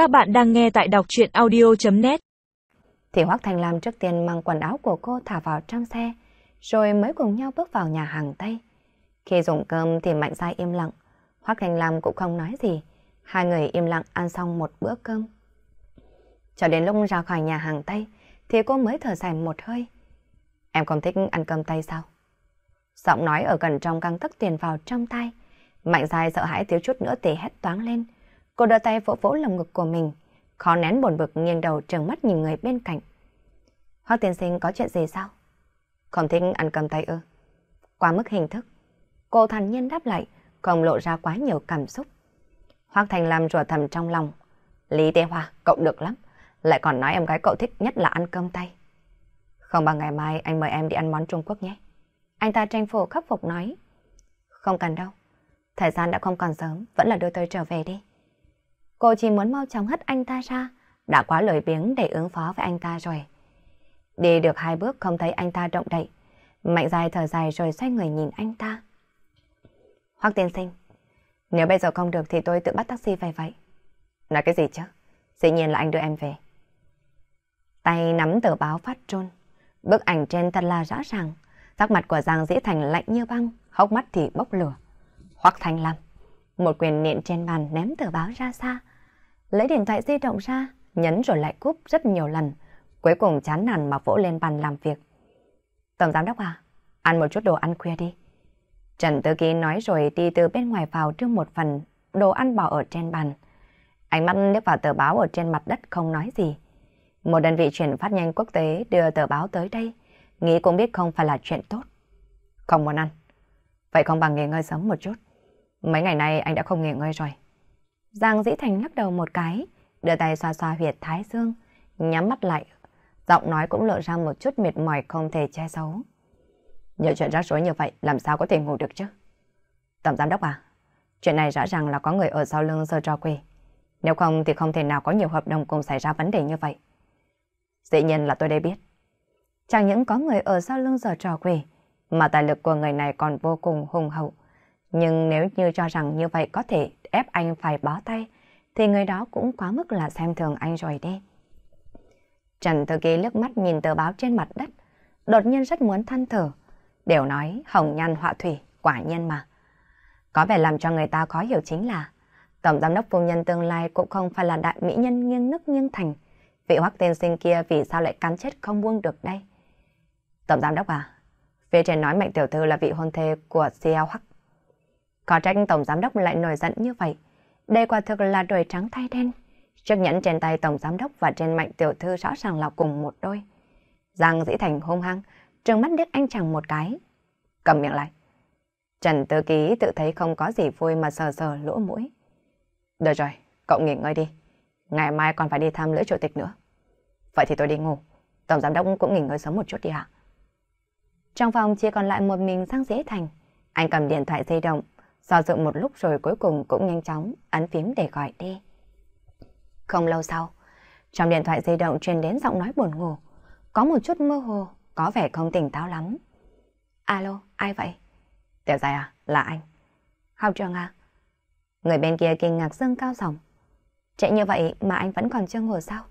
Các bạn đang nghe tại đọc chuyện audio.net Thì Hoác Thành Lam trước tiên mang quần áo của cô thả vào trong xe, rồi mới cùng nhau bước vào nhà hàng Tây. Khi dùng cơm thì Mạnh Giai im lặng, Hoác Thành Lam cũng không nói gì. Hai người im lặng ăn xong một bữa cơm. Cho đến lúc ra khỏi nhà hàng Tây, thì cô mới thở dài một hơi. Em không thích ăn cơm Tây sao? Giọng nói ở gần trong căng tức tiền vào trong tay. Mạnh dài sợ hãi thiếu chút nữa thì hét toáng lên. Cô đưa tay vỗ vỗ lồng ngực của mình, khó nén buồn bực nghiêng đầu trừng mắt nhìn người bên cạnh. Hoa tiên sinh có chuyện gì sao? Không thích ăn cơm tay ư? Quá mức hình thức. Cô thản nhiên đáp lại, không lộ ra quá nhiều cảm xúc. Hoác Thành làm rủa thầm trong lòng. Lý Tê Hoa, cậu được lắm. Lại còn nói em gái cậu thích nhất là ăn cơm tay Không bằng ngày mai anh mời em đi ăn món Trung Quốc nhé. Anh ta tranh phủ khắc phục nói. Không cần đâu. Thời gian đã không còn sớm, vẫn là đưa tôi trở về đi. Cô chỉ muốn mau chóng hất anh ta ra, đã quá lười biếng để ứng phó với anh ta rồi. Đi được hai bước không thấy anh ta động đậy. Mạnh dài thở dài rồi xoay người nhìn anh ta. Hoác tiên sinh, nếu bây giờ không được thì tôi tự bắt taxi về vậy. Nói cái gì chứ? Dĩ nhiên là anh đưa em về. Tay nắm tờ báo phát trôn. Bức ảnh trên thật là rõ ràng. Sắc mặt của Giang Dĩ Thành lạnh như băng, hốc mắt thì bốc lửa. hoặc Thanh Lam, một quyền niệm trên bàn ném tờ báo ra xa. Lấy điện thoại di động ra, nhấn rồi lại cúp rất nhiều lần. Cuối cùng chán nản mà vỗ lên bàn làm việc. Tổng giám đốc à, ăn một chút đồ ăn khuya đi. Trần Tư Ký nói rồi đi từ bên ngoài vào đưa một phần đồ ăn bỏ ở trên bàn. Ánh mắt liếc vào tờ báo ở trên mặt đất không nói gì. Một đơn vị chuyển phát nhanh quốc tế đưa tờ báo tới đây, nghĩ cũng biết không phải là chuyện tốt. Không muốn ăn. Vậy không bằng nghỉ ngơi sớm một chút. Mấy ngày nay anh đã không nghỉ ngơi rồi. Giang Dĩ Thành lắc đầu một cái, đưa tay xoa xoa huyệt thái dương, nhắm mắt lại. Giọng nói cũng lộ ra một chút mệt mỏi không thể che giấu. Nhiều chuyện rắc rối như vậy, làm sao có thể ngủ được chứ? Tổng giám đốc à, chuyện này rõ ràng là có người ở sau lưng sơ cho quê. Nếu không thì không thể nào có nhiều hợp đồng cùng xảy ra vấn đề như vậy. Dĩ nhiên là tôi đây biết. Chẳng những có người ở sau lưng giờ trò quỷ, mà tài lực của người này còn vô cùng hùng hậu. Nhưng nếu như cho rằng như vậy có thể ép anh phải bó tay, thì người đó cũng quá mức là xem thường anh rồi đi. Trần Thư Ký lướt mắt nhìn tờ báo trên mặt đất, đột nhiên rất muốn than thở. Đều nói hồng nhan họa thủy, quả nhiên mà. Có vẻ làm cho người ta khó hiểu chính là Tổng giám đốc phu nhân tương lai cũng không phải là đại mỹ nhân nghiêng nức nghiêng thành. Vị hoắc tiên sinh kia vì sao lại cắn chết không buông được đây? Tổng giám đốc à, phía trên nói mạnh tiểu thư là vị hôn thê của CL Hoắc. Có trách tổng giám đốc lại nổi giận như vậy. Đây quả thực là đuổi trắng thay đen. Chiếc nhẫn trên tay tổng giám đốc và trên mạnh tiểu thư rõ ràng là cùng một đôi. Giang dĩ thành hung hăng, trừng mắt điếc anh chàng một cái. Cầm miệng lại. Trần Tư Ký tự thấy không có gì vui mà sờ sờ lỗ mũi. Được rồi, cậu nghỉ ngơi đi. Ngày mai còn phải đi thăm lễ chủ tịch nữa. Vậy thì tôi đi ngủ. Tổng giám đốc cũng nghỉ ngơi sớm một chút đi ạ. Trong phòng chỉ còn lại một mình Giang Dễ Thành. Anh cầm điện thoại di động, do dự một lúc rồi cuối cùng cũng nhanh chóng ấn phím để gọi đi. Không lâu sau, trong điện thoại di động truyền đến giọng nói buồn ngủ. Có một chút mơ hồ, có vẻ không tỉnh táo lắm. Alo, ai vậy? Tiểu dài à, là anh. Học trường à? Người bên kia kinh ngạc dâng cao giọng. Trễ như vậy mà anh vẫn còn chưa ngủ sao?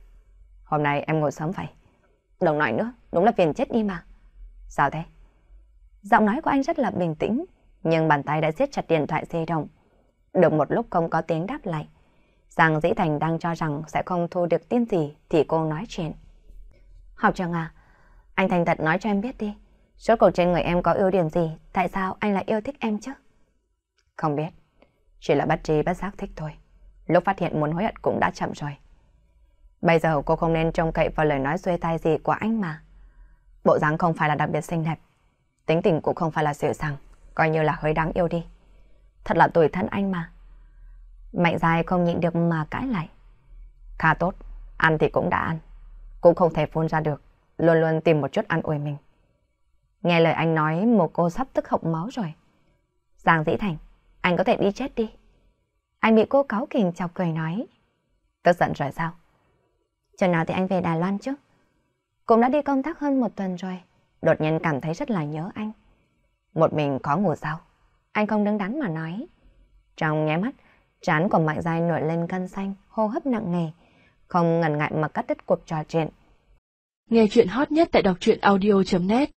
Hôm nay em ngủ sớm vậy. đồng nói nữa, đúng là phiền chết đi mà. Sao thế? Giọng nói của anh rất là bình tĩnh, nhưng bàn tay đã siết chặt điện thoại di động. Được một lúc không có tiếng đáp lại. Giang Dĩ Thành đang cho rằng sẽ không thu được tin gì thì cô nói chuyện. Học trường à, anh thành thật nói cho em biết đi. Số cuộc trên người em có ưu điểm gì, tại sao anh lại yêu thích em chứ? Không biết, chỉ là bất trí bất giác thích thôi. Lúc phát hiện muốn hối hận cũng đã chậm rồi. Bây giờ cô không nên trông cậy vào lời nói xuê tai gì của anh mà. Bộ dáng không phải là đặc biệt xinh đẹp. Tính tình cũng không phải là dịu dàng, coi như là hơi đáng yêu đi. Thật là tuổi thân anh mà. Mạnh dài không nhịn được mà cãi lại. Khá tốt, ăn thì cũng đã ăn. Cũng không thể phun ra được, luôn luôn tìm một chút ăn ủi mình. Nghe lời anh nói một cô sắp tức hộc máu rồi. Giang Dĩ Thành, anh có thể đi chết đi. Anh bị cô cáo kình chọc cười nói. Tức giận rồi sao? Chừng nào thì anh về Đài Loan chứ? Cũng đã đi công tác hơn một tuần rồi. Đột nhiên cảm thấy rất là nhớ anh. Một mình có ngủ sao? Anh không đứng đắn mà nói. Trong nháy mắt, trán của Mạnh Giai nổi lên cân xanh, hô hấp nặng nề, không ngần ngại mà cắt đứt cuộc trò chuyện. Nghe chuyện hot nhất tại đọc truyện audio.net